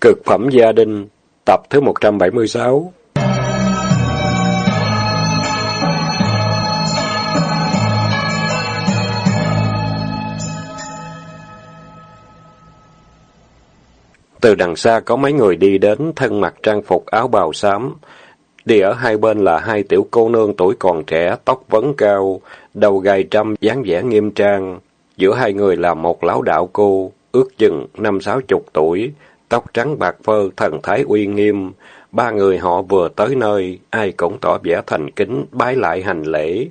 Cực phẩm gia đình, tập thứ 176 Từ đằng xa có mấy người đi đến, thân mặc trang phục áo bào xám. Đi ở hai bên là hai tiểu cô nương tuổi còn trẻ, tóc vấn cao, đầu gầy trăm, dáng vẻ nghiêm trang. Giữa hai người là một lão đạo cô, ước chừng năm sáu chục tuổi, tóc trắng bạc phơ, thần thái uy nghiêm. Ba người họ vừa tới nơi, ai cũng tỏ vẻ thành kính, bái lại hành lễ.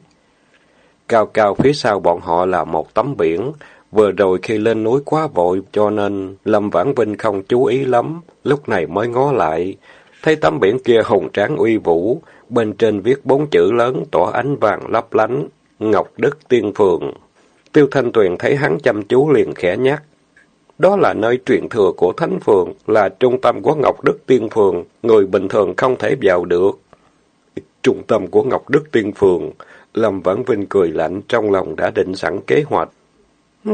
Cao cao phía sau bọn họ là một tấm biển, vừa rồi khi lên núi quá vội cho nên Lâm Vãn Vinh không chú ý lắm, lúc này mới ngó lại. Thấy tấm biển kia hùng tráng uy vũ, bên trên viết bốn chữ lớn tỏa ánh vàng lấp lánh, Ngọc Đức Tiên Phường. Tiêu Thanh Tuyền thấy hắn chăm chú liền khẽ nhắc. Đó là nơi truyền thừa của Thánh Phường, là trung tâm của Ngọc Đức Tiên Phường, người bình thường không thể vào được. Trung tâm của Ngọc Đức Tiên Phường, Lâm Vãn Vinh cười lạnh trong lòng đã định sẵn kế hoạch.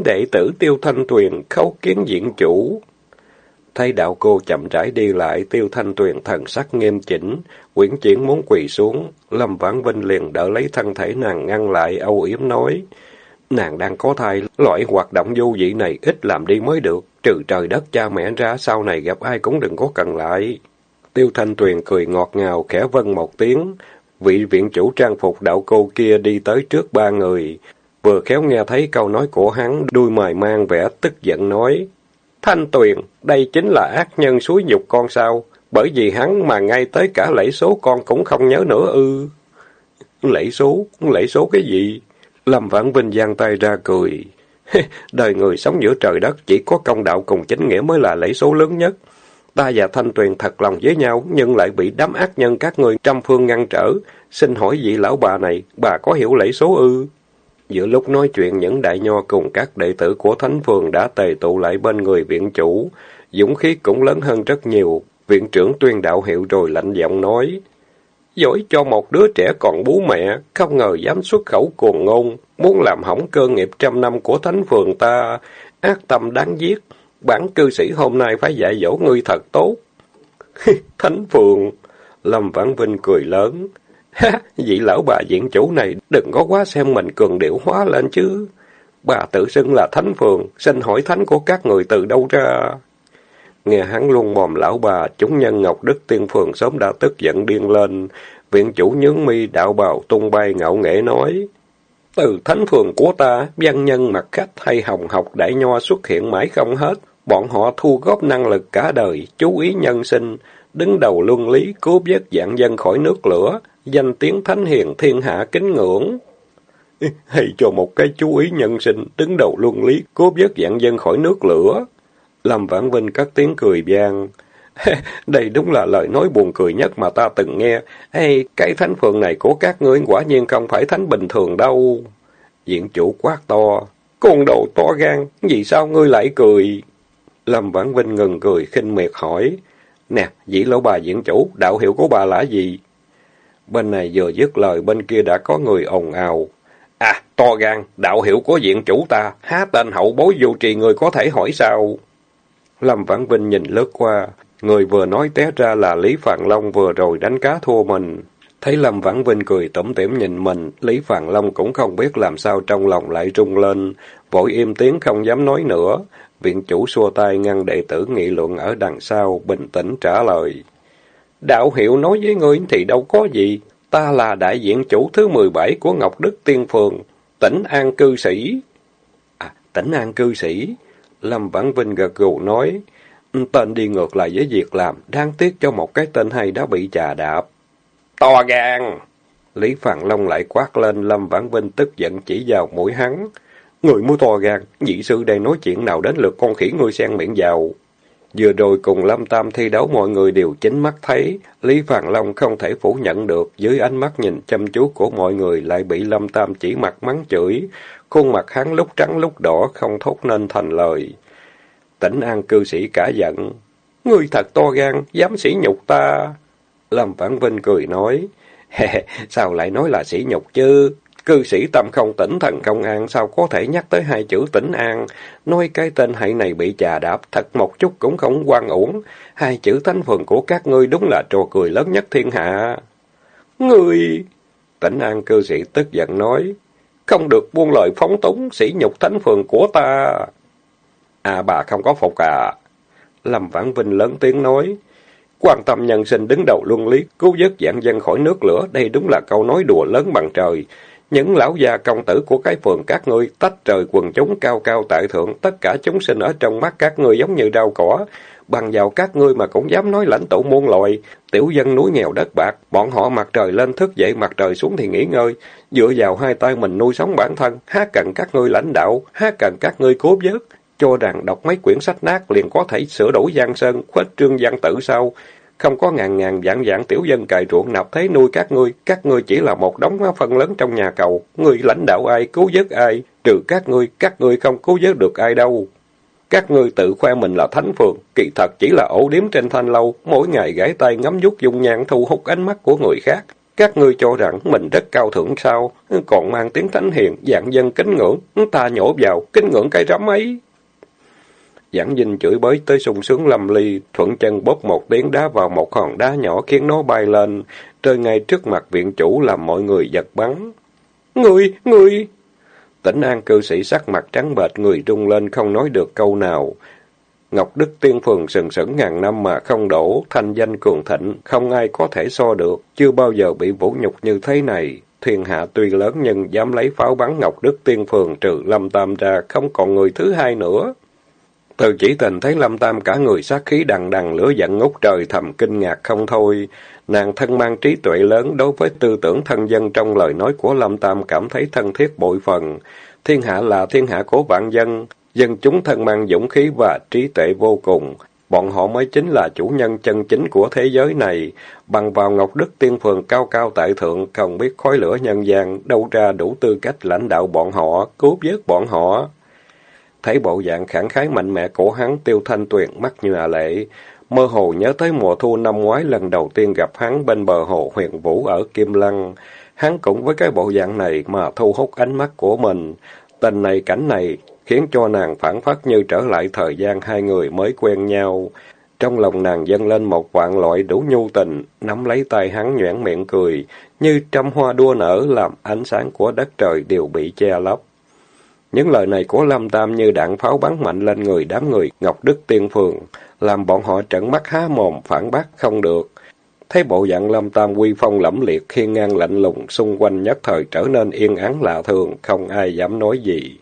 Đệ tử Tiêu Thanh Tuyền khấu kiến diện chủ. Thấy đạo cô chậm rãi đi lại, Tiêu Thanh Tuyền thần sắc nghiêm chỉnh, quyển chuyển muốn quỳ xuống. Lâm Vãn Vinh liền đỡ lấy thân thể nàng ngăn lại, âu yếm nói. Nàng đang có thai, loại hoạt động vô vị này ít làm đi mới được, trừ trời đất cha mẹ ra, sau này gặp ai cũng đừng có cần lại. Tiêu Thanh Tuyền cười ngọt ngào, khẽ vân một tiếng. Vị viện chủ trang phục đạo cô kia đi tới trước ba người. Vừa khéo nghe thấy câu nói của hắn, đuôi mày mang vẻ tức giận nói. Thanh Tuyền, đây chính là ác nhân suối nhục con sao? Bởi vì hắn mà ngay tới cả lễ số con cũng không nhớ nữa ư. Lễ số? Lễ số cái gì? Lâm Vãn Vinh giang tay ra cười. Đời người sống giữa trời đất chỉ có công đạo cùng chính nghĩa mới là lễ số lớn nhất. Ta và Thanh Tuyền thật lòng với nhau, nhưng lại bị đám ác nhân các người trăm phương ngăn trở. Xin hỏi vị lão bà này, bà có hiểu lễ số ư? Giữa lúc nói chuyện, những đại nho cùng các đệ tử của Thánh Phường đã tề tụ lại bên người viện chủ. Dũng khí cũng lớn hơn rất nhiều. Viện trưởng tuyên đạo hiệu rồi lạnh giọng nói dối cho một đứa trẻ còn bú mẹ, không ngờ dám xuất khẩu cuồng ngôn, muốn làm hỏng cơ nghiệp trăm năm của thánh phường ta, ác tâm đáng giết. Bản cư sĩ hôm nay phải dạy dỗ ngươi thật tốt. thánh phường, Lâm Vãn Vinh cười lớn. Ha, vị lão bà diện chủ này đừng có quá xem mình cường điệu hóa lên chứ. Bà tự xưng là thánh phường, xin hỏi thánh của các người từ đâu ra? Nghe hắn luôn mồm lão bà, chúng nhân Ngọc Đức Tiên Phường sớm đã tức giận điên lên. Viện chủ nhướng mi đạo bào tung bay ngạo nghễ nói. Từ thánh phường của ta, văn nhân mặt khách hay hồng học đại nho xuất hiện mãi không hết. Bọn họ thu góp năng lực cả đời, chú ý nhân sinh, đứng đầu luân lý, cứu vớt dạng dân khỏi nước lửa, danh tiếng thánh hiền thiên hạ kính ngưỡng. Hay cho một cái chú ý nhân sinh, đứng đầu luân lý, cứu vớt dạng dân khỏi nước lửa. Lâm Vãn Vinh cất tiếng cười vang. Đây đúng là lời nói buồn cười nhất mà ta từng nghe. Hey, cái thánh phượng này của các ngươi quả nhiên không phải thánh bình thường đâu. Diện chủ quát to. Con đồ to gan, vì sao ngươi lại cười? Lâm Vãn Vinh ngừng cười, khinh miệt hỏi. Nè, dĩ lão bà diện chủ, đạo hiệu của bà là gì? Bên này vừa dứt lời, bên kia đã có người ồn ào. À, to gan, đạo hiệu của diện chủ ta, há tên hậu bối vô trì người có thể hỏi sao? Lâm Vãn Vinh nhìn lướt qua, người vừa nói té ra là Lý Phạn Long vừa rồi đánh cá thua mình. Thấy Lâm Vãn Vinh cười tủm tỉm nhìn mình, Lý Phạn Long cũng không biết làm sao trong lòng lại rung lên, vội im tiếng không dám nói nữa. Viện chủ xua tay ngăn đệ tử nghị luận ở đằng sau, bình tĩnh trả lời. Đạo hiệu nói với ngươi thì đâu có gì, ta là đại diện chủ thứ 17 của Ngọc Đức Tiên Phường, tỉnh An Cư Sĩ. À, tỉnh An Cư Sĩ? Lâm Vãn Vinh gật gù nói, tên đi ngược lại với việc làm, đáng tiếc cho một cái tên hay đã bị chà đạp. To gan! Lý Phàn Long lại quát lên, Lâm Vãn Vinh tức giận chỉ vào mũi hắn. Người mua to gan, dị sư đang nói chuyện nào đến lượt con khỉ ngươi sen miệng vào. Vừa rồi cùng Lâm Tam thi đấu mọi người đều chính mắt thấy, Lý Phàn Long không thể phủ nhận được, dưới ánh mắt nhìn chăm chú của mọi người lại bị Lâm Tam chỉ mặt mắng chửi, khuôn mặt hắn lúc trắng lúc đỏ không thốt nên thành lời. Tỉnh An cư sĩ cả giận, Ngươi thật to gan, dám sỉ nhục ta. Lâm Phản Vinh cười nói, Sao lại nói là sỉ nhục chứ? Cư sĩ tâm không tỉnh thần công an sao có thể nhắc tới hai chữ tỉnh an. Nói cái tên hại này bị chà đạp, thật một chút cũng không quan uổng. Hai chữ thánh phường của các ngươi đúng là trò cười lớn nhất thiên hạ. Ngươi... Tỉnh an cư sĩ tức giận nói. Không được buông lời phóng túng, sĩ nhục thánh phường của ta. À bà không có phục à. Lâm Vãn Vinh lớn tiếng nói. Quan tâm nhân sinh đứng đầu luân lý, cứu vớt dạng dân khỏi nước lửa, đây đúng là câu nói đùa lớn bằng trời. Những lão già công tử của cái phường các ngươi, tách trời quần chúng cao cao tại thượng, tất cả chúng sinh ở trong mắt các ngươi giống như rau cỏ. Bằng vào các ngươi mà cũng dám nói lãnh tụ muôn loài, tiểu dân núi nghèo đất bạc, bọn họ mặt trời lên thức dậy, mặt trời xuống thì nghỉ ngơi, dựa vào hai tay mình nuôi sống bản thân, há cần các ngươi lãnh đạo, há cần các ngươi cố vớt, cho rằng đọc mấy quyển sách nát liền có thể sửa đổi giang sơn, khuếch trương văn tử sao? Không có ngàn ngàn vạn vạn tiểu dân cày ruộng nạp thế nuôi các ngươi, các ngươi chỉ là một đống phân lớn trong nhà cầu. Ngươi lãnh đạo ai, cứu vớt ai, trừ các ngươi, các ngươi không cứu vớt được ai đâu. Các ngươi tự khoe mình là thánh phường, kỳ thật chỉ là ổ điếm trên thanh lâu, mỗi ngày gãi tay ngắm nhút dung nhan thu hút ánh mắt của người khác. Các ngươi cho rằng mình rất cao thượng sao, còn mang tiếng thánh hiền, dạng dân kính ngưỡng, ta nhổ vào, kính ngưỡng cái rắm ấy. Giảng dinh chửi bới tới sung sướng lâm ly, thuận chân bóp một tiếng đá vào một hòn đá nhỏ khiến nó bay lên, rơi ngay trước mặt viện chủ làm mọi người giật bắn. Người, người! Tỉnh an cư sĩ sắc mặt trắng bệch, người rung lên không nói được câu nào. Ngọc Đức Tiên Phường sừng sững ngàn năm mà không đổ, thanh danh cường thịnh, không ai có thể so được, chưa bao giờ bị vũ nhục như thế này. Thiên hạ tuy lớn nhưng dám lấy pháo bắn Ngọc Đức Tiên Phường trừ Lâm Tam ra, không còn người thứ hai nữa. Từ chỉ tình thấy Lâm Tam cả người sát khí đằng đằng lửa giận ngút trời thầm kinh ngạc không thôi. Nàng thân mang trí tuệ lớn đối với tư tưởng thân dân trong lời nói của Lâm Tam cảm thấy thân thiết bội phần. Thiên hạ là thiên hạ của vạn dân, dân chúng thân mang dũng khí và trí tuệ vô cùng. Bọn họ mới chính là chủ nhân chân chính của thế giới này. Bằng vào Ngọc Đức Tiên Phường cao cao tại thượng, không biết khói lửa nhân gian, đâu ra đủ tư cách lãnh đạo bọn họ, cứu vớt bọn họ. Thấy bộ dạng khẳng khái mạnh mẽ của hắn, tiêu thanh tuyền mắt như à lệ. Mơ hồ nhớ tới mùa thu năm ngoái lần đầu tiên gặp hắn bên bờ hồ huyền vũ ở Kim Lăng. Hắn cũng với cái bộ dạng này mà thu hút ánh mắt của mình. Tình này cảnh này khiến cho nàng phản phất như trở lại thời gian hai người mới quen nhau. Trong lòng nàng dâng lên một vạn loại đủ nhu tình, nắm lấy tay hắn nhoẻn miệng cười, như trăm hoa đua nở làm ánh sáng của đất trời đều bị che lấp. Những lời này của Lâm Tam như đạn pháo bắn mạnh lên người đám người Ngọc Đức Tiên Phường, làm bọn họ trận mắt há mồm phản bác không được. Thấy bộ dạng Lâm Tam quy phong lẫm liệt, khi ngang lạnh lùng, xung quanh nhất thời trở nên yên ắng lạ thường, không ai dám nói gì.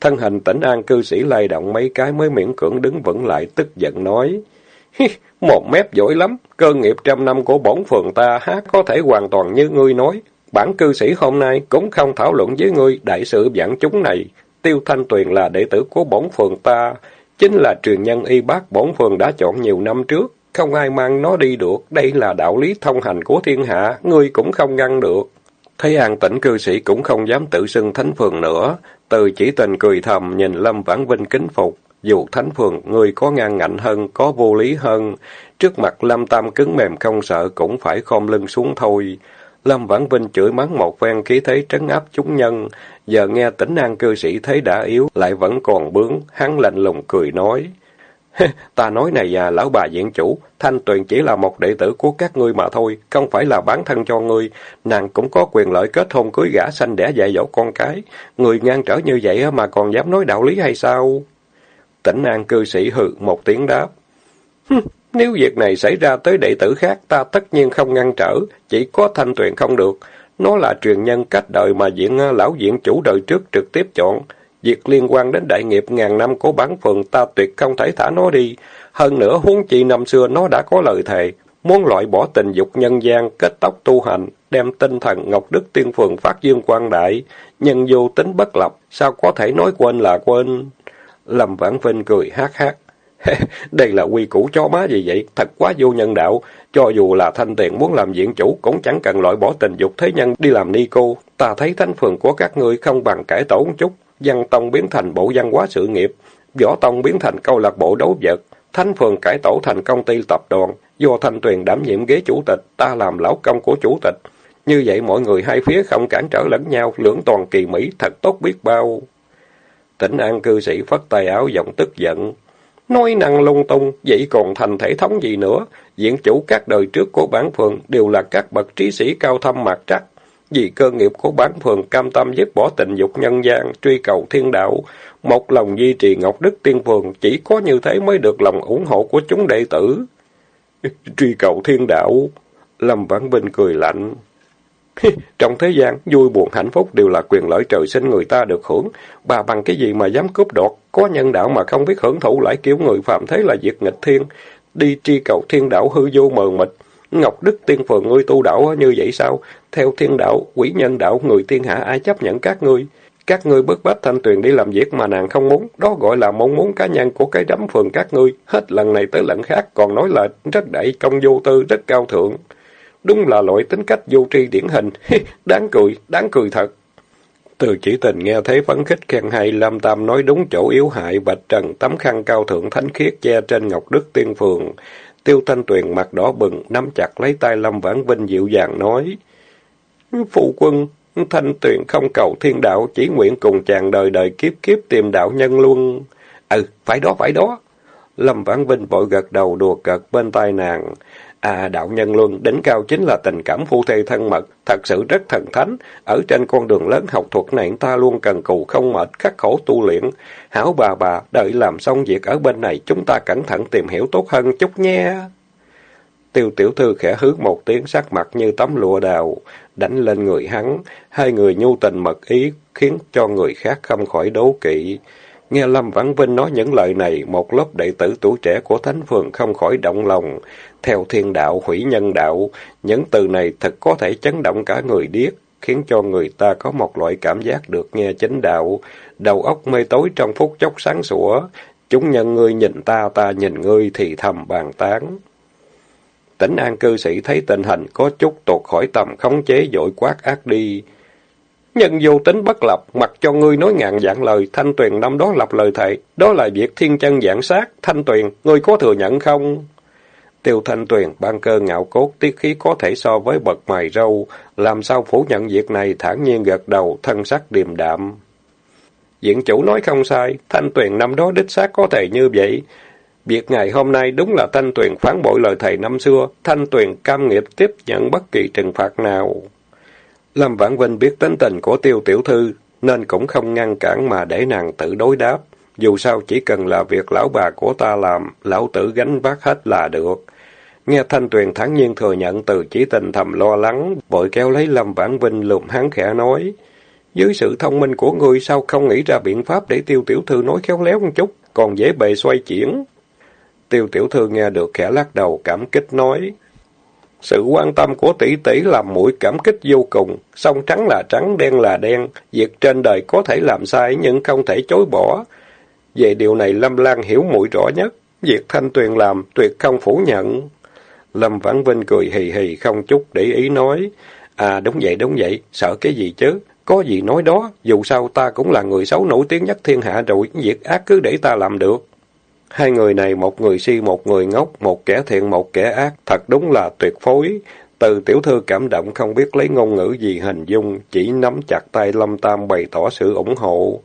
Thân hình tỉnh an cư sĩ lay động mấy cái mới miễn cưỡng đứng vững lại, tức giận nói. Một mép giỏi lắm, cơ nghiệp trăm năm của bổn phường ta há có thể hoàn toàn như ngươi nói. Bản cư sĩ hôm nay cũng không thảo luận với ngươi đại sự giảng chúng này. Tiêu Thanh Tuyền là đệ tử của bổn phường ta, chính là truyền nhân y bác bổn phường đã chọn nhiều năm trước. Không ai mang nó đi được, đây là đạo lý thông hành của thiên hạ, ngươi cũng không ngăn được. Thấy an tỉnh cư sĩ cũng không dám tự xưng thánh phường nữa, từ chỉ tình cười thầm nhìn Lâm Vãn Vinh kính phục. Dù thánh phường, người có ngang ngạnh hơn, có vô lý hơn. Trước mặt Lâm Tam cứng mềm không sợ cũng phải khom lưng xuống thôi. Lâm Vãn Vinh chửi mắng một phen khí thế trấn áp chúng nhân, giờ nghe tỉnh an cư sĩ thấy đã yếu, lại vẫn còn bướng, hắn lạnh lùng cười nói. Ta nói này à, lão bà diện chủ, Thanh Tuyền chỉ là một đệ tử của các ngươi mà thôi, không phải là bán thân cho ngươi. Nàng cũng có quyền lợi kết hôn cưới gã sanh đẻ dạy dỗ con cái. Người ngang trở như vậy mà còn dám nói đạo lý hay sao? Tỉnh an cư sĩ hừ một tiếng đáp. Nếu việc này xảy ra tới đệ tử khác, ta tất nhiên không ngăn trở, chỉ có thanh tuyền không được. Nó là truyền nhân cách đời mà diện à, lão diện chủ đời trước trực tiếp chọn. Việc liên quan đến đại nghiệp ngàn năm của bản phường ta tuyệt không thể thả nó đi. Hơn nữa huống chi năm xưa nó đã có lời thề, muốn loại bỏ tình dục nhân gian, kết tóc tu hành, đem tinh thần Ngọc Đức Tiên Phường phát dương quan đại. Nhân vô tính bất lập, sao có thể nói quên là quên. Lâm Vãn Vinh cười hát hát. Đây là quy củ chó má gì vậy? Thật quá vô nhân đạo. Cho dù là thanh tiền muốn làm diện chủ, cũng chẳng cần loại bỏ tình dục thế nhân đi làm ni cô. Ta thấy thánh phường của các ngươi không bằng cải tổ một chút. Văn tông biến thành bộ văn hóa sự nghiệp. Võ tông biến thành câu lạc bộ đấu vật. Thánh phường cải tổ thành công ty tập đoàn. Do thanh tuyền đảm nhiệm ghế chủ tịch, ta làm lão công của chủ tịch. Như vậy mọi người hai phía không cản trở lẫn nhau, lưỡng toàn kỳ mỹ, thật tốt biết bao. Tỉnh an cư sĩ phất tay áo giọng tức giận. Nói năng lung tung, vậy còn thành thể thống gì nữa? Diện chủ các đời trước của bản phường đều là các bậc trí sĩ cao thâm mạc trắc. Vì cơ nghiệp của bản phường cam tâm dứt bỏ tình dục nhân gian, truy cầu thiên đạo, một lòng duy trì ngọc đức tiên phường, chỉ có như thế mới được lòng ủng hộ của chúng đệ tử. truy cầu thiên đạo, Lâm Vãn Vinh cười lạnh. Trong thế gian, vui buồn hạnh phúc đều là quyền lợi trời sinh người ta được hưởng. Bà bằng cái gì mà dám cướp đoạt, có nhân đạo mà không biết hưởng thụ lại kiểu người phạm thế là việc nghịch thiên. Đi tri cầu thiên đạo hư vô mờ mịt. Ngọc Đức Tiên Phường ngươi tu đạo như vậy sao? Theo thiên đạo, quỷ nhân đạo, người thiên hạ ai chấp nhận các ngươi? Các ngươi bức bách thanh tuyền đi làm việc mà nàng không muốn, đó gọi là mong muốn cá nhân của cái đám phường các ngươi. Hết lần này tới lần khác, còn nói là rất đại công vô tư, rất cao thượng. Đúng là loại tính cách vô tri điển hình. đáng cười, đáng cười thật. Từ chỉ tình nghe thấy phấn khích khen hay, Lam Tam nói đúng chỗ yếu hại, bạch trần tấm khăn cao thượng thánh khiết che trên ngọc đức tiên phường. Tiêu Thanh Tuyền mặt đỏ bừng, nắm chặt lấy tay Lâm Vãn Vinh dịu dàng nói. Phụ quân, Thanh Tuyền không cầu thiên đạo, chỉ nguyện cùng chàng đời đời kiếp kiếp tìm đạo nhân luôn. Ừ, phải đó, phải đó. Lâm Vãn Vinh vội gật đầu đùa cợt bên tai nàng. À, đạo nhân luân, đỉnh cao chính là tình cảm phu thê thân mật, thật sự rất thần thánh. Ở trên con đường lớn học thuật này, ta luôn cần cù không mệt, khắc khổ tu luyện. Hảo bà bà, đợi làm xong việc ở bên này, chúng ta cẩn thận tìm hiểu tốt hơn chút nha. Tiêu tiểu thư khẽ hứa một tiếng sắc mặt như tấm lụa đào, đánh lên người hắn. Hai người nhu tình mật ý, khiến cho người khác không khỏi đố kỵ. Nghe Lâm Vãn Vinh nói những lời này, một lớp đệ tử tuổi trẻ của Thánh Phường không khỏi động lòng. Theo thiên đạo, hủy nhân đạo, những từ này thật có thể chấn động cả người điếc, khiến cho người ta có một loại cảm giác được nghe chính đạo. Đầu óc mê tối trong phút chốc sáng sủa, chúng nhân ngươi nhìn ta, ta nhìn ngươi thì thầm bàn tán. Tỉnh an cư sĩ thấy tình hình có chút tuột khỏi tầm khống chế dội quát ác đi. Nhân vô tính bất lập, mặc cho ngươi nói ngàn dạng lời, Thanh Tuyền năm đó lập lời thệ, đó là việc thiên chân dạng sát, Thanh Tuyền, ngươi có thừa nhận không? Tiêu Thanh Tuyền, ban cơ ngạo cốt, tiết khí có thể so với bậc mài râu, làm sao phủ nhận việc này thản nhiên gật đầu, thân sắc điềm đạm. Diện chủ nói không sai, Thanh Tuyền năm đó đích xác có thể như vậy. Việc ngày hôm nay đúng là Thanh Tuyền phán bội lời thầy năm xưa, Thanh Tuyền cam nghiệp tiếp nhận bất kỳ trừng phạt nào. Lâm Vãn Vinh biết tính tình của tiêu tiểu thư, nên cũng không ngăn cản mà để nàng tự đối đáp. Dù sao chỉ cần là việc lão bà của ta làm, lão tử gánh vác hết là được. Nghe Thanh Tuyền thẳng nhiên thừa nhận từ chỉ tình thầm lo lắng, vội kéo lấy Lâm Vãn Vinh lùm hắn khẽ nói. Dưới sự thông minh của ngươi sao không nghĩ ra biện pháp để tiêu tiểu thư nói khéo léo một chút, còn dễ bề xoay chuyển. Tiêu tiểu thư nghe được khẽ lắc đầu cảm kích nói. Sự quan tâm của tỷ tỷ làm mũi cảm kích vô cùng, song trắng là trắng, đen là đen, việc trên đời có thể làm sai nhưng không thể chối bỏ. Về điều này Lâm Lan hiểu mũi rõ nhất, việc Thanh Tuyền làm tuyệt không phủ nhận. Lâm Vãn Vinh cười hì hì không chút để ý nói, à đúng vậy đúng vậy, sợ cái gì chứ, có gì nói đó, dù sao ta cũng là người xấu nổi tiếng nhất thiên hạ rồi, việc ác cứ để ta làm được. Hai người này một người si một người ngốc, một kẻ thiện một kẻ ác, thật đúng là tuyệt phối. Từ tiểu thư cảm động không biết lấy ngôn ngữ gì hình dung, chỉ nắm chặt tay Lâm Tam bày tỏ sự ủng hộ.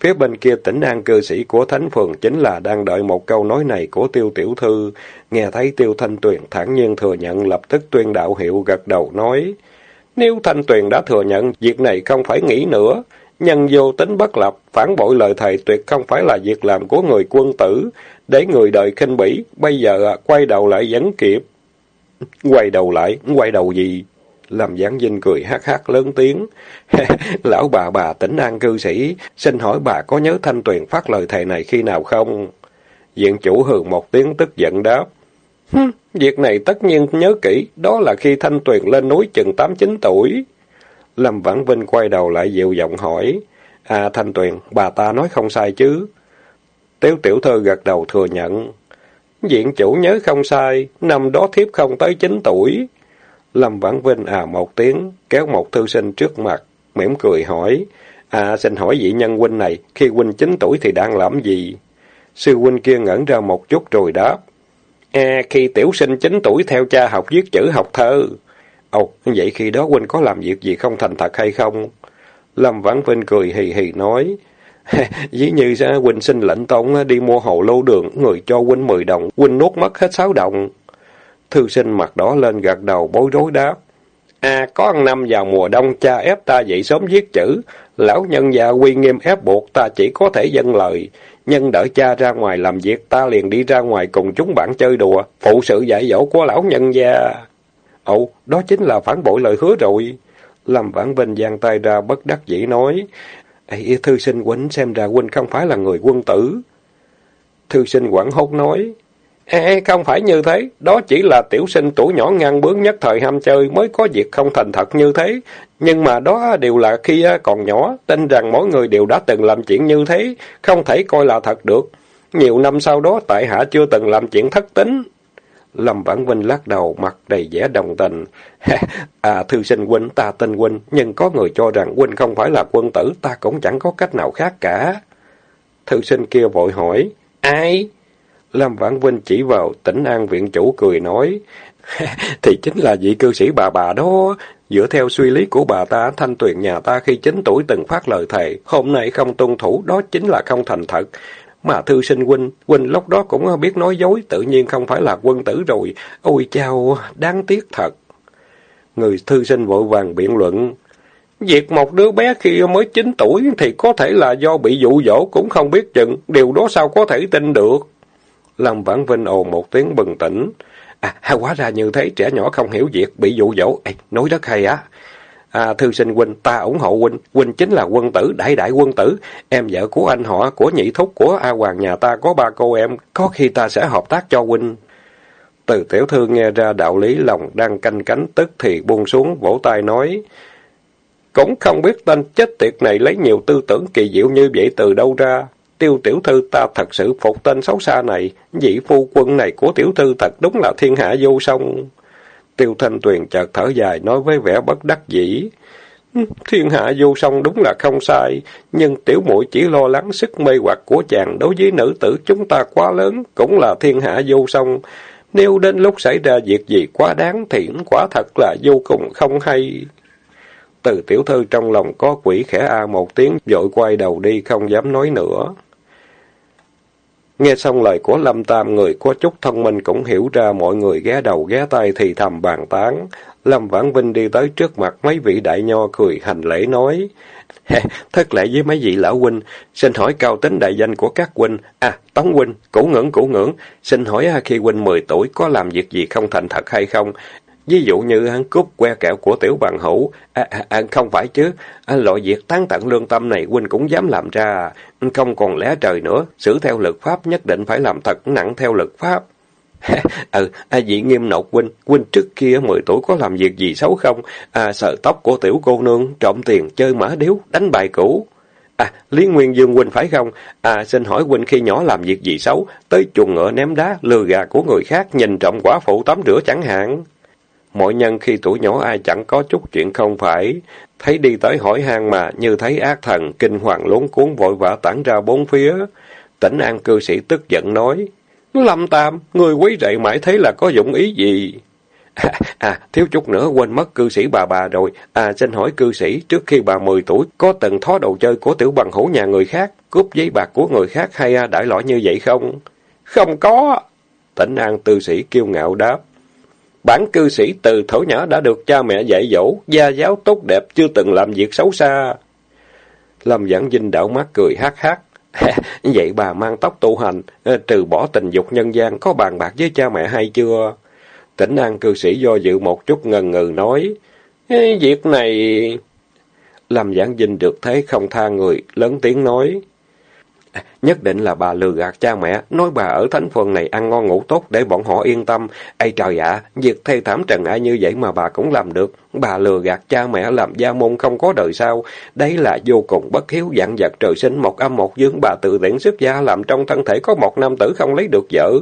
Phía bên kia tỉnh an cư sĩ của Thánh Phường chính là đang đợi một câu nói này của tiêu tiểu thư. Nghe thấy tiêu thanh tuyền thản nhiên thừa nhận lập tức tuyên đạo hiệu gật đầu nói. Nếu thanh tuyền đã thừa nhận, việc này không phải nghĩ nữa. Nhân vô tính bất lập, phản bội lời thầy tuyệt không phải là việc làm của người quân tử, để người đời khinh bỉ, bây giờ à, quay đầu lại vẫn kịp. Quay đầu lại, quay đầu gì? Làm giảng dinh cười hát hát lớn tiếng. Lão bà bà tỉnh an cư sĩ, xin hỏi bà có nhớ Thanh Tuyền phát lời thầy này khi nào không? Diện chủ hường một tiếng tức giận đáp. Việc này tất nhiên nhớ kỹ, đó là khi Thanh Tuyền lên núi chừng tám chín tuổi. Lâm Vãn Vinh quay đầu lại dịu giọng hỏi. À Thanh Tuyền, bà ta nói không sai chứ? Tiếu tiểu thơ gật đầu thừa nhận. Diện chủ nhớ không sai, năm đó thiếp không tới chín tuổi. Lâm Vãn Vinh à một tiếng, kéo một thư sinh trước mặt, mỉm cười hỏi. À xin hỏi vị nhân huynh này, khi huynh chín tuổi thì đang làm gì? Sư huynh kia ngẩn ra một chút rồi đáp. À khi tiểu sinh chín tuổi theo cha học viết chữ học thơ. Ồ, vậy khi đó huynh có làm việc gì không thành thật hay không? Lâm Vãn Vinh cười hì hì nói, dĩ như ra huynh xin lệnh tông đi mua hồ lô đường, người cho huynh 10 đồng, huynh nuốt mất hết 6 đồng. Thư sinh mặt đỏ lên gật đầu bối rối đáp. À, có ăn năm vào mùa đông cha ép ta dậy sớm viết chữ, lão nhân già quy nghiêm ép buộc ta chỉ có thể dân lời. Nhân đợi cha ra ngoài làm việc, ta liền đi ra ngoài cùng chúng bạn chơi đùa, phụ sự dạy dỗ của lão nhân gia. Ồ, đó chính là phản bội lời hứa rồi. Lâm Vãn Vinh giang tay ra bất đắc dĩ nói, Ê, thư sinh huynh xem ra huynh không phải là người quân tử. Thư sinh quảng hốt nói, Ê, không phải như thế, đó chỉ là tiểu sinh tuổi nhỏ ngang bướng nhất thời ham chơi mới có việc không thành thật như thế. Nhưng mà đó đều là khi à, còn nhỏ, tin rằng mỗi người đều đã từng làm chuyện như thế, không thể coi là thật được. Nhiều năm sau đó tại hạ chưa từng làm chuyện thất tính. Lâm Vãn Vinh lắc đầu, mặt đầy vẻ đồng tình. à, thư sinh huynh, ta tên huynh, nhưng có người cho rằng huynh không phải là quân tử, ta cũng chẳng có cách nào khác cả. Thư sinh kia vội hỏi, ai? Lâm Vãn Vinh chỉ vào tỉnh an viện chủ cười nói, thì chính là vị cư sĩ bà bà đó. Dựa theo suy lý của bà ta, thanh tuyền nhà ta khi chín tuổi từng phát lời thề, hôm nay không tuân thủ, đó chính là không thành thật. Mà thư sinh huynh, huynh lúc đó cũng biết nói dối, tự nhiên không phải là quân tử rồi. Ôi chao, đáng tiếc thật. Người thư sinh vội vàng biện luận. Việc một đứa bé khi mới 9 tuổi thì có thể là do bị dụ dỗ cũng không biết chừng, điều đó sao có thể tin được. Lâm Vãn Vinh ồn một tiếng bừng tỉnh. À, hóa ra như thế, trẻ nhỏ không hiểu việc, bị dụ dỗ. Ê, nói rất hay á. À, thư sinh huynh, ta ủng hộ huynh, huynh chính là quân tử, đại đại quân tử. Em vợ của anh họ, của nhị thúc, của A Hoàng nhà ta có ba cô em, có khi ta sẽ hợp tác cho huynh. Từ tiểu thư nghe ra đạo lý lòng đang canh cánh tức thì buông xuống, vỗ tay nói. Cũng không biết tên chết tiệt này lấy nhiều tư tưởng kỳ diệu như vậy từ đâu ra. Tiêu tiểu thư ta thật sự phục tên xấu xa này, vị phu quân này của tiểu thư thật đúng là thiên hạ vô song. Tiêu Thanh Tuyền chợt thở dài nói với vẻ bất đắc dĩ. Thiên hạ vô song đúng là không sai, nhưng tiểu muội chỉ lo lắng sức mê hoặc của chàng đối với nữ tử chúng ta quá lớn, cũng là thiên hạ vô song. Nếu đến lúc xảy ra việc gì quá đáng thì quả thật là vô cùng không hay. Từ tiểu thư trong lòng có quỷ khẽ a một tiếng, vội quay đầu đi không dám nói nữa. Nghe xong lời của Lâm Tam, người có chút thông minh cũng hiểu ra mọi người ghé đầu ghé tay thì thầm bàn tán. Lâm Vãn Vinh đi tới trước mặt mấy vị đại nho cười hành lễ nói. Thất lễ với mấy vị lão huynh, xin hỏi cao tính đại danh của các huynh. À, Tống huynh, cũ ngưỡng cũ ngưỡng, xin hỏi à, khi huynh 10 tuổi có làm việc gì không thành thật hay không? Ví dụ như hắn cướp que kẹo của tiểu bằng hữu, à, à, à, không phải chứ, à, loại việc tán tận lương tâm này huynh cũng dám làm ra, không còn lẽ trời nữa, xử theo lực pháp nhất định phải làm thật nặng theo lực pháp. ừ, à, vị nghiêm nộp huynh, huynh trước kia mười tuổi có làm việc gì xấu không? À, sợ tóc của tiểu cô nương, trộm tiền, chơi mã điếu, đánh bài cũ. À, Lý Nguyên Dương huynh phải không? À, xin hỏi huynh khi nhỏ làm việc gì xấu? Tới chuồng ngựa ném đá, lừa gà của người khác, nhìn trộm quả phụ tắm rửa chẳng hạn. Mọi nhân khi tuổi nhỏ ai chẳng có chút chuyện không phải. Thấy đi tới hỏi han mà, như thấy ác thần, kinh hoàng lốn cuốn vội vã tản ra bốn phía. Tỉnh an cư sĩ tức giận nói, Lâm Tam, người quý rậy mãi thấy là có dụng ý gì? À, à, thiếu chút nữa quên mất cư sĩ bà bà rồi. À, xin hỏi cư sĩ, trước khi bà 10 tuổi, có từng thó đồ chơi của tiểu bằng hữu nhà người khác, cướp giấy bạc của người khác hay à, đại loại như vậy không? Không có. Tỉnh An tư sĩ kiêu ngạo đáp. Bản cư sĩ từ thổ nhỏ đã được cha mẹ dạy dỗ, gia giáo tốt đẹp, chưa từng làm việc xấu xa. Lâm Giảng Vinh đảo mắt cười hát hát. Vậy bà mang tóc tu hành, ờ, trừ bỏ tình dục nhân gian, có bàn bạc với cha mẹ hay chưa? Tỉnh An cư sĩ do dự một chút ngần ngừ nói. Việc này... Lâm Giảng Vinh được thấy không tha người, lớn tiếng nói. À, nhất định là bà lừa gạt cha mẹ, nói bà ở thánh phường này ăn ngon ngủ tốt để bọn họ yên tâm. Ây trời ạ, việc thê thảm trần ai như vậy mà bà cũng làm được. Bà lừa gạt cha mẹ làm gia môn không có đời sau. Đấy là vô cùng bất hiếu dặn vật trời sinh một âm một dương bà tự tiện xuất gia làm trong thân thể có một nam tử không lấy được vợ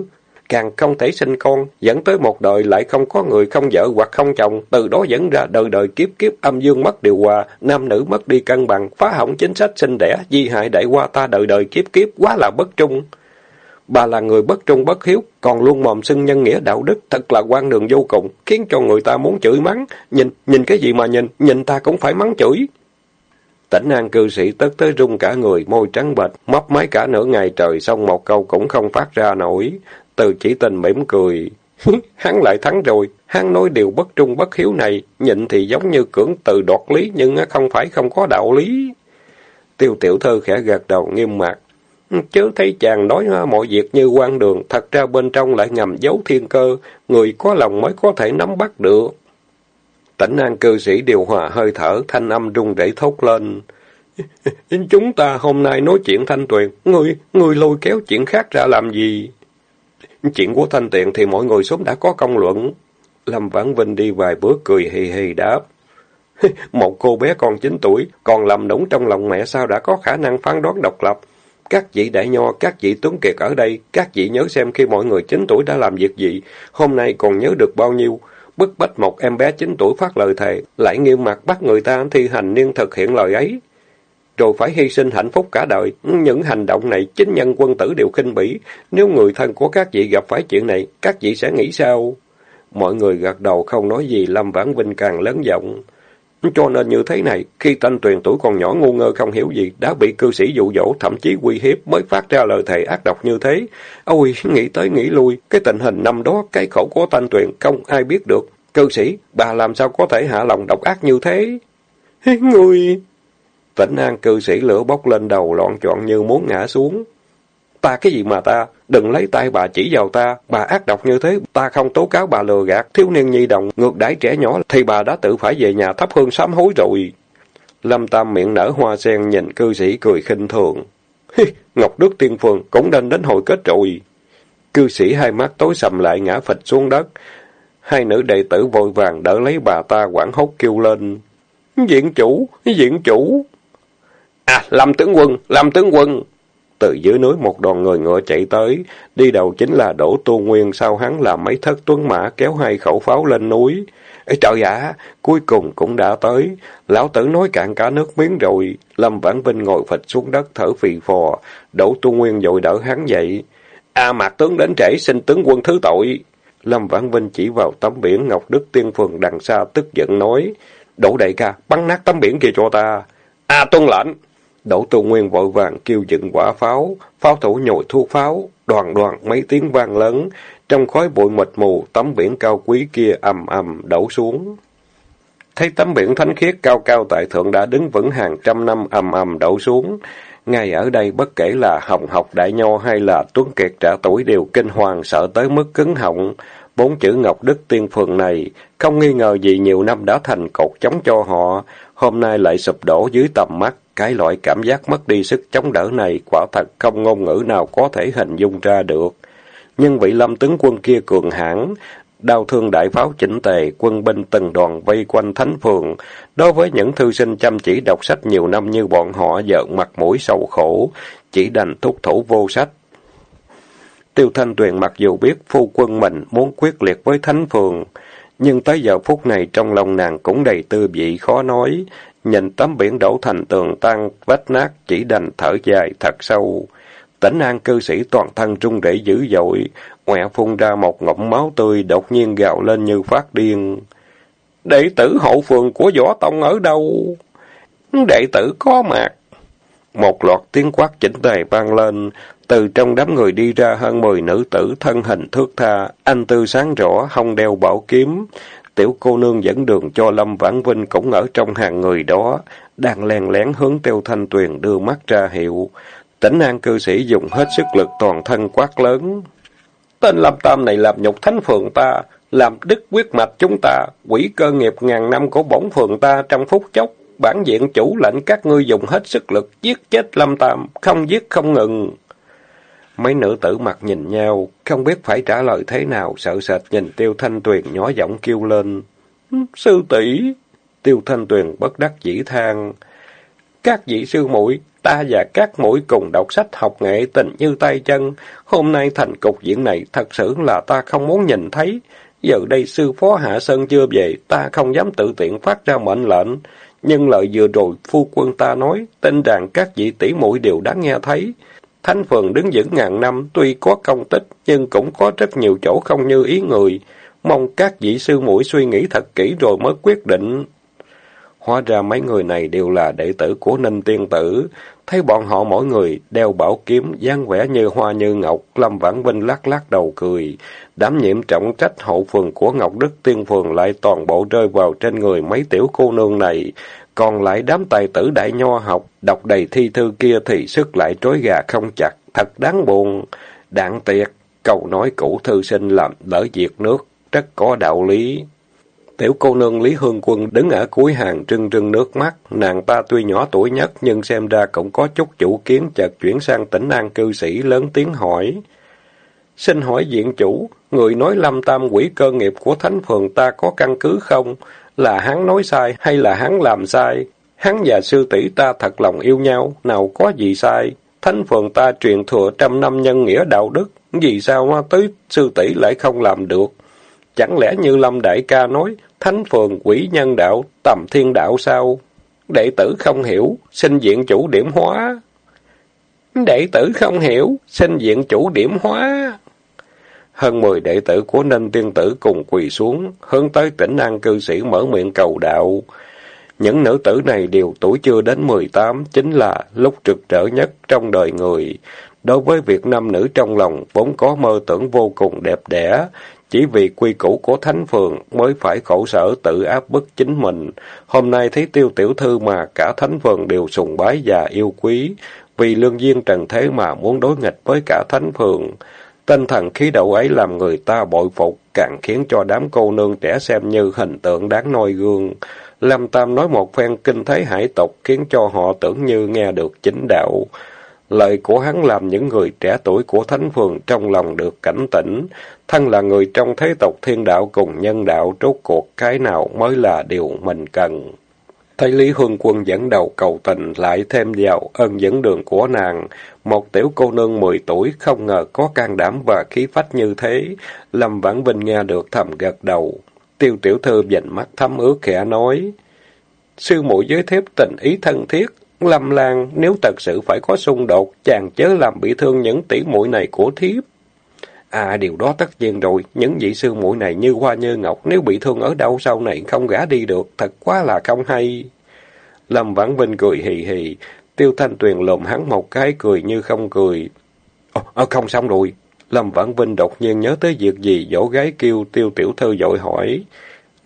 càng không thể sinh con, dẫn tới một đời lại không có người không vợ hoặc không chồng, từ đó dẫn ra đời đời kiếp kiếp âm dương mất điều hòa, nam nữ mất đi cân bằng, phá hỏng chính sách sinh đẻ, di hại đại qua ta đời đời kiếp kiếp, quá là bất trung. Bà là người bất trung bất hiếu, còn luôn mồm xưng nhân nghĩa đạo đức, thật là quan đường vô cùng, khiến cho người ta muốn chửi mắng. Nhìn, nhìn cái gì mà nhìn, nhìn ta cũng phải mắng chửi. Tỉnh an cư sĩ tức tới rung cả người, môi trắng bệch, mấp máy cả nửa ngày trời, xong một câu cũng không phát ra nổi. Từ chỉ tình mỉm cười. hắn lại thắng rồi, hắn nói điều bất trung bất hiếu này, nhịn thì giống như cưỡng từ đoạt lý, nhưng không phải không có đạo lý. Tiêu tiểu thư khẽ gật đầu nghiêm mặt. Chứ thấy chàng nói mọi việc như quan đường, thật ra bên trong lại ngầm giấu thiên cơ, người có lòng mới có thể nắm bắt được. Tỉnh an cư sĩ điều hòa hơi thở, thanh âm rung rẩy thốt lên. Chúng ta hôm nay nói chuyện thanh tuyền, người, người lôi kéo chuyện khác ra làm gì? Chuyện của thanh tiện thì mọi người sớm đã có công luận. Lâm Vãn Vinh đi vài bước cười hì hì đáp. Một cô bé còn 9 tuổi, còn lầm đúng trong lòng mẹ sao đã có khả năng phán đoán độc lập. Các vị đại nho, các vị tuấn kiệt ở đây, các vị nhớ xem khi mọi người 9 tuổi đã làm việc gì, hôm nay còn nhớ được bao nhiêu. Bức bách một em bé 9 tuổi phát lời thề, lại nghiêm mặt bắt người ta thi hành niên thực hiện lời ấy. Rồi phải hy sinh hạnh phúc cả đời. Những hành động này chính nhân quân tử đều khinh bỉ. Nếu người thân của các vị gặp phải chuyện này, các vị sẽ nghĩ sao? Mọi người gật đầu không nói gì, Lâm Vãn Vinh càng lớn giọng. Cho nên như thế này, khi Thanh Tuyền tuổi còn nhỏ ngu ngơ không hiểu gì, đã bị cư sĩ dụ dỗ, thậm chí uy hiếp mới phát ra lời thề ác độc như thế. Ôi, nghĩ tới nghĩ lui, cái tình hình năm đó, cái khổ của Thanh Tuyền không ai biết được. Cư sĩ, bà làm sao có thể hạ lòng độc ác như thế? Người... Vĩnh an cư sĩ lửa bốc lên đầu loạn trọn như muốn ngã xuống. Ta cái gì mà ta? Đừng lấy tay bà chỉ vào ta. Bà ác độc như thế, ta không tố cáo bà lừa gạt. Thiếu niên nhi đồng, ngược đãi trẻ nhỏ, thì bà đã tự phải về nhà thắp hương sám hối rồi. Lâm Tam miệng nở hoa sen nhìn cư sĩ cười khinh thường. hi Ngọc Đức Tiên Phường cũng nên đến hồi kết rồi. Cư sĩ hai mắt tối sầm lại ngã phịch xuống đất. Hai nữ đệ tử vội vàng đỡ lấy bà ta quảng hốt kêu lên. Diện chủ, diện chủ. À, Lâm tướng quân, Lâm tướng quân. Từ dưới núi một đoàn người ngựa chạy tới, đi đầu chính là Đỗ Tu Nguyên, sau hắn là mấy thất tuấn mã kéo hai khẩu pháo lên núi. Ê trời ạ, cuối cùng cũng đã tới. Lão tử nói cạn cả nước miếng rồi. Lâm Vãn Vinh ngồi phịch xuống đất thở phì phò. Đỗ Tu Nguyên dội đỡ hắn dậy. A mạc tướng đến trễ xin tướng quân thứ tội. Lâm Vãn Vinh chỉ vào tấm biển Ngọc Đức Tiên Phường đằng xa tức giận nói. Đỗ đại ca, bắn nát tấm biển kia cho ta. A tuân lệnh. Đỗ Tu Nguyên vội vàng kêu dựng quả pháo, pháo thủ nhồi thuốc pháo, đoàn đoàn mấy tiếng vang lớn, trong khói bụi mịt mù, tấm biển cao quý kia ầm ầm đổ xuống. Thấy tấm biển thánh khiết cao cao tại thượng đã đứng vững hàng trăm năm ầm ầm đổ xuống, ngay ở đây bất kể là hồng học đại nho hay là tuấn kiệt trả tuổi đều kinh hoàng sợ tới mức cứng họng. Bốn chữ Ngọc Đức Tiên Phường này, không nghi ngờ gì nhiều năm đã thành cột chống cho họ, hôm nay lại sụp đổ dưới tầm mắt. Cái loại cảm giác mất đi sức chống đỡ này quả thật không ngôn ngữ nào có thể hình dung ra được. Nhưng vị lâm tướng quân kia cường hãn, đau thương đại pháo chỉnh tề, quân binh từng đoàn vây quanh thánh phường. Đối với những thư sinh chăm chỉ đọc sách nhiều năm như bọn họ giận mặt mũi sầu khổ, chỉ đành thúc thủ vô sách. Tiêu Thanh Tuyền mặc dù biết phu quân mình muốn quyết liệt với thánh phường, nhưng tới giờ phút này trong lòng nàng cũng đầy tư vị khó nói, nhìn tấm biển đổ thành tường tan vách nát chỉ đành thở dài thật sâu. Tỉnh an cư sĩ toàn thân trung rẩy dữ dội, ngoẹ phun ra một ngụm máu tươi đột nhiên gào lên như phát điên. Đệ tử hậu phường của Võ Tông ở đâu? Đệ tử có mặt. Một loạt tiếng quát chỉnh tề vang lên, từ trong đám người đi ra hơn mười nữ tử thân hình thước tha, anh tư sáng rõ, không đeo bảo kiếm. Tiểu cô nương dẫn đường cho Lâm Vãn Vinh cũng ở trong hàng người đó, đang len lén hướng Tiêu Thanh Tuyền đưa mắt ra hiệu. Tỉnh an cư sĩ dùng hết sức lực toàn thân quát lớn. Tên Lâm Tam này làm nhục thánh phường ta, làm đứt quyết mạch chúng ta, quỷ cơ nghiệp ngàn năm của bổn phường ta trong phút chốc. Bản diện chủ lệnh các ngươi dùng hết sức lực giết chết Lâm Tam, không giết không ngừng. Mấy nữ tử mặt nhìn nhau, không biết phải trả lời thế nào, sợ sệt nhìn Tiêu Thanh Tuyền nhỏ giọng kêu lên. Sư tỷ Tiêu Thanh Tuyền bất đắc dĩ than. Các vị sư muội ta và các mũi cùng đọc sách học nghệ tình như tay chân. Hôm nay thành cục diện này thật sự là ta không muốn nhìn thấy. Giờ đây sư phó Hạ Sơn chưa về, ta không dám tự tiện phát ra mệnh lệnh. Nhưng lời vừa rồi phu quân ta nói, tin rằng các vị tỷ muội đều đã nghe thấy. Thánh Phường đứng vững ngàn năm, tuy có công tích, nhưng cũng có rất nhiều chỗ không như ý người. Mong các vị sư mũi suy nghĩ thật kỹ rồi mới quyết định. Hóa ra mấy người này đều là đệ tử của Ninh Tiên Tử. Thấy bọn họ mỗi người đeo bảo kiếm, dáng vẻ như hoa như ngọc, Lâm Vãn Vinh lắc lắc đầu cười. Đám nhiệm trọng trách hậu phường của Ngọc Đức Tiên Phường lại toàn bộ rơi vào trên người mấy tiểu cô nương này. Còn lại đám tài tử đại nho học, đọc đầy thi thư kia thì sức lại trối gà không chặt, thật đáng buồn. Đạn tiệt, câu nói cũ thư sinh làm lỡ diệt nước, rất có đạo lý. Tiểu cô nương Lý Hương Quân đứng ở cuối hàng trưng trưng nước mắt, nàng ta tuy nhỏ tuổi nhất nhưng xem ra cũng có chút chủ kiến chợt chuyển sang tỉnh an cư sĩ lớn tiếng hỏi. Xin hỏi diện chủ, người nói lâm tam quỷ cơ nghiệp của thánh phường ta có căn cứ không? Là hắn nói sai hay là hắn làm sai? Hắn và sư tỷ ta thật lòng yêu nhau, nào có gì sai? Thánh phường ta truyền thừa trăm năm nhân nghĩa đạo đức, vì sao mà tới sư tỷ lại không làm được? Chẳng lẽ như Lâm Đại ca nói, thánh phường quỷ nhân đạo, tầm thiên đạo sao? Đệ tử không hiểu, xin diện chủ điểm hóa. Đệ tử không hiểu, xin diện chủ điểm hóa. Hơn mười đệ tử của Ninh Tiên Tử cùng quỳ xuống, hướng tới tỉnh An cư sĩ mở miệng cầu đạo. Những nữ tử này đều tuổi chưa đến mười tám, chính là lúc trực trở nhất trong đời người. Đối với việc nam nữ trong lòng vốn có mơ tưởng vô cùng đẹp đẽ, chỉ vì quy củ của thánh phường mới phải khổ sở tự áp bức chính mình. Hôm nay thấy tiêu tiểu thư mà cả thánh phường đều sùng bái và yêu quý, vì lương duyên trần thế mà muốn đối nghịch với cả thánh phường. Tinh thần khí độ ấy làm người ta bội phục, càng khiến cho đám cô nương trẻ xem như hình tượng đáng noi gương. Lâm Tam nói một phen kinh thế hải tục khiến cho họ tưởng như nghe được chính đạo. Lời của hắn làm những người trẻ tuổi của Thánh Phường trong lòng được cảnh tỉnh. Thân là người trong thế tộc thiên đạo cùng nhân đạo rốt cuộc cái nào mới là điều mình cần. Thấy Lý Hương Quân dẫn đầu cầu tình lại thêm vào ơn dẫn đường của nàng. Một tiểu cô nương mười tuổi không ngờ có can đảm và khí phách như thế. Lâm Vãn Vinh nghe được thầm gật đầu. Tiêu tiểu thư dành mắt thấm ướt khẽ nói. Sư muội giới thiếp tình ý thân thiết. Lâm Lan, nếu thật sự phải có xung đột, chàng chớ làm bị thương những tỷ muội này của thiếp. À, điều đó tất nhiên rồi, những vị sư muội này như hoa như ngọc, nếu bị thương ở đâu sau này không gã đi được, thật quá là không hay. Lâm Vãn Vinh cười hì hì, Tiêu Thanh Tuyền lồm hắn một cái cười như không cười. Ồ, à, không xong rồi. Lâm Vãn Vinh đột nhiên nhớ tới việc gì, dỗ gái kêu Tiêu Tiểu Thư dội hỏi.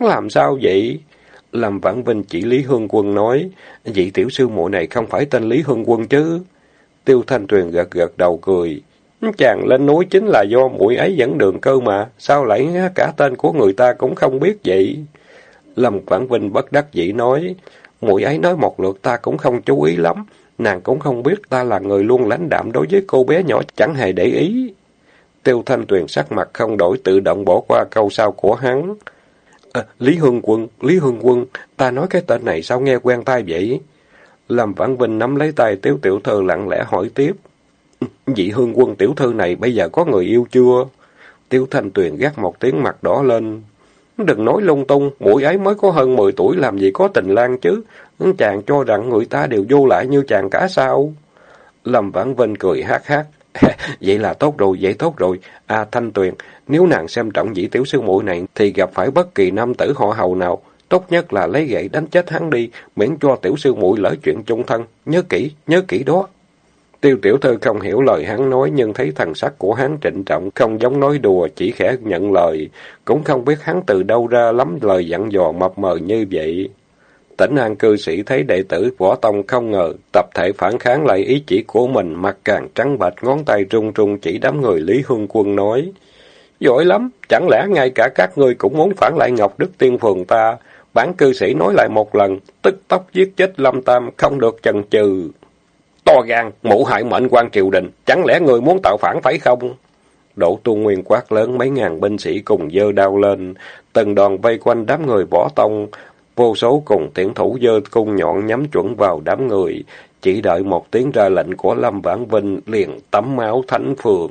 Làm sao vậy? Lâm Vãn Vinh chỉ Lý Hương Quân nói, vị tiểu sư muội này không phải tên Lý Hương Quân chứ? Tiêu Thanh Tuyền gật gật đầu cười. Chàng lên núi chính là do mũi ấy dẫn đường cơ mà, sao lại cả tên của người ta cũng không biết vậy? Lâm Vãn Vinh bất đắc dĩ nói, mũi ấy nói một lượt ta cũng không chú ý lắm, nàng cũng không biết ta là người luôn lãnh đạm đối với cô bé nhỏ chẳng hề để ý. Tiêu Thanh Tuyền sắc mặt không đổi tự động bỏ qua câu sau của hắn. À, Lý Hương Quân, Lý Hương Quân, ta nói cái tên này sao nghe quen tai vậy? Lâm Vãn Vinh nắm lấy tay Tiếu Tiểu Thư lặng lẽ hỏi tiếp. Vị Hương Quân Tiểu Thư này bây giờ có người yêu chưa? Tiêu Thanh Tuyền gắt một tiếng mặt đỏ lên. Đừng nói lung tung, mũi ấy mới có hơn 10 tuổi làm gì có tình lang chứ. Chàng cho rằng người ta đều vô lại như chàng cả sao? Lâm Vãn Vinh cười hát hát. vậy là tốt rồi, vậy tốt rồi. À Thanh Tuyền, nếu nàng xem trọng dĩ tiểu sư muội này thì gặp phải bất kỳ nam tử họ hầu nào, tốt nhất là lấy gậy đánh chết hắn đi, miễn cho tiểu sư muội lỡ chuyện chung thân. Nhớ kỹ, nhớ kỹ đó. Tiêu tiểu thư không hiểu lời hắn nói nhưng thấy thần sắc của hắn trịnh trọng, không giống nói đùa, chỉ khẽ nhận lời. Cũng không biết hắn từ đâu ra lắm lời dặn dò mập mờ như vậy. Tỉnh an cư sĩ thấy đệ tử võ tông không ngờ, tập thể phản kháng lại ý chỉ của mình, mặt càng trắng bệch ngón tay run run chỉ đám người Lý Hương Quân nói. Giỏi lắm, chẳng lẽ ngay cả các ngươi cũng muốn phản lại Ngọc Đức Tiên Phường ta? Bản cư sĩ nói lại một lần, tức tốc giết chết Lâm Tam, không được chần chừ. To gan, mũ hại mệnh quan triều đình, chẳng lẽ người muốn tạo phản phải không? Đỗ Tu Nguyên quát lớn mấy ngàn binh sĩ cùng dơ đao lên, từng đoàn vây quanh đám người võ tông, vô số cùng tiễn thủ dơ cung nhọn nhắm chuẩn vào đám người, chỉ đợi một tiếng ra lệnh của Lâm Vãn Vinh liền tắm máu thánh phường.